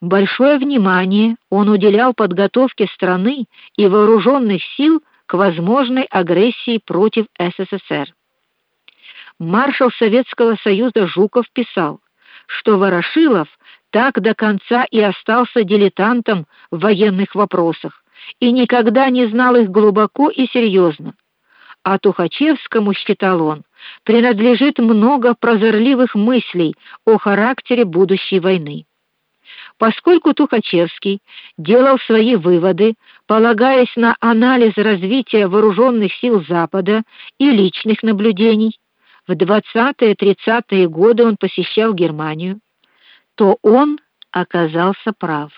Большое внимание он уделял подготовке страны и вооруженных сил к возможной агрессии против СССР. Маршал Советского Союза Жуков писал, что Ворошилов так до конца и остался дилетантом в военных вопросах и никогда не знал их глубоко и серьезно. А Тухачевскому, считал он, принадлежит много прозорливых мыслей о характере будущей войны. Поскольку Тухачевский делал свои выводы, полагаясь на анализ развития вооруженных сил Запада и личных наблюдений, в 20-30-е годы он посещал Германию, то он оказался прав.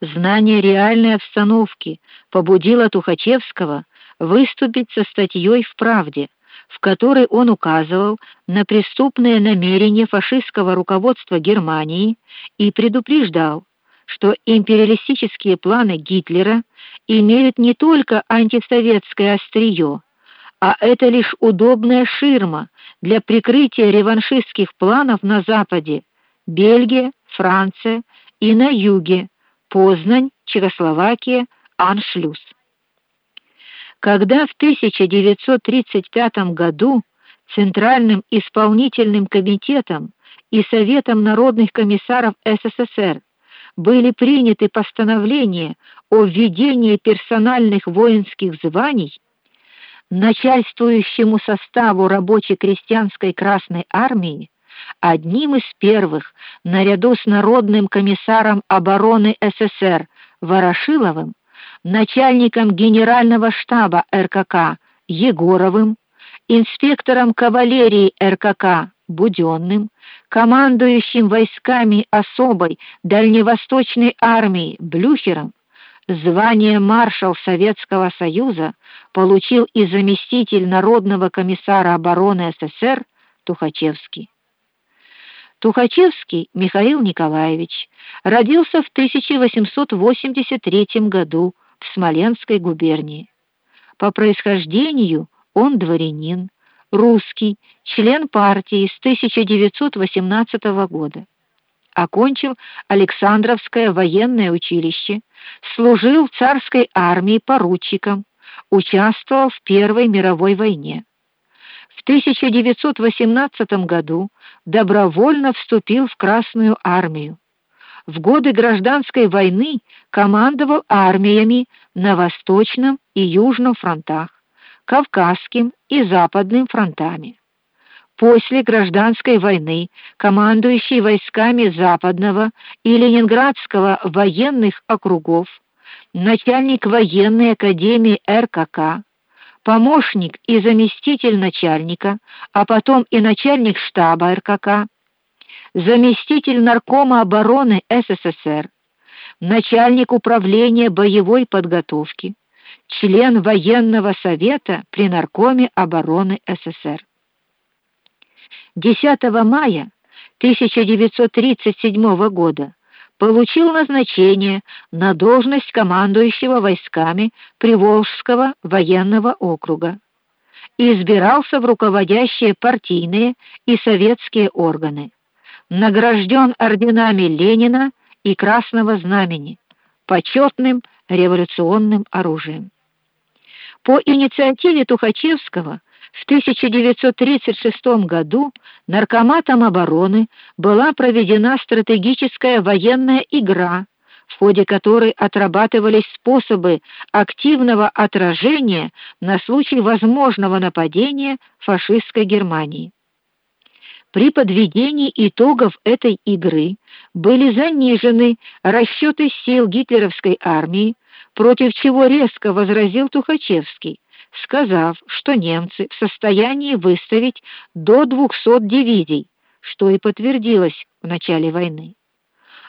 Знание реальной обстановки побудило Тухачевского выступить со статьей в Правде, в которой он указывал на преступные намерения фашистского руководства Германии и предупреждал, что империалистические планы Гитлера имеют не только антисоветское острие, а это лишь удобная ширма для прикрытия реваншистских планов на западе, Бельгия, Франция и на юге, Познань, Чехословакия, Аншлюс. Когда в 1935 году Центральным исполнительным комитетом и Советом народных комиссаров СССР были приняты постановления о введении персональных воинских званий, начальствующему составу рабоче-крестьянской Красной армии одним из первых, наряду с народным комиссаром обороны СССР Ворошиловым, начальником генерального штаба РКК Егоровым, инспектором кавалерии РКК Будённым, командующим войсками особой дальневосточной армии Блюхером, звание маршал Советского Союза получил и заместитель народного комиссара обороны СССР Тухачевский. Тухачевский Михаил Николаевич родился в 1883 году в Смоленской губернии. По происхождению он дворянин, русский, член партии с 1918 года. Окончил Александровское военное училище, служил в царской армии поручиком, участвовал в Первой мировой войне. В 1918 году добровольно вступил в Красную армию в годы гражданской войны командовал армиями на Восточном и Южном фронтах, Кавказским и Западным фронтами. После гражданской войны командующий войсками Западного и Ленинградского военных округов, начальник военной академии РКК, помощник и заместитель начальника, а потом и начальник штаба РКК, заместитель наркома обороны СССР, начальник управления боевой подготовки, член военного совета при наркоме обороны СССР. 10 мая 1937 года получил назначение на должность командующего войсками Приволжского военного округа и избирался в руководящие партийные и советские органы награжден орденами Ленина и Красного Знамени, почетным революционным оружием. По инициативе Тухачевского в 1936 году наркоматом обороны была проведена стратегическая военная игра, в ходе которой отрабатывались способы активного отражения на случай возможного нападения фашистской Германии. При подведении итогов этой игры были занижены расчеты сил гитлеровской армии, против чего резко возразил Тухачевский, сказав, что немцы в состоянии выставить до 200 дивизий, что и подтвердилось в начале войны.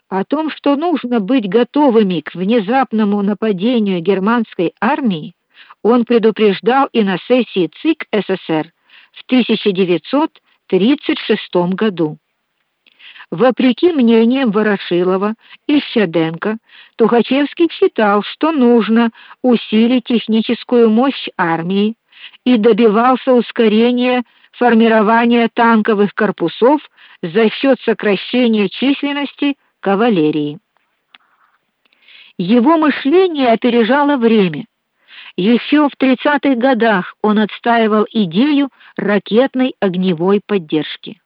О том, что нужно быть готовыми к внезапному нападению германской армии, он предупреждал и на сессии ЦИК СССР в 1900 1936 году. Вопреки мнениям Ворошилова и Щеденко, Тухачевский считал, что нужно усилить техническую мощь армии и добивался ускорения формирования танковых корпусов за счет сокращения численности кавалерии. Его мышление опережало время. Еще в 30-х годах он отстаивал идею ракетной огневой поддержки.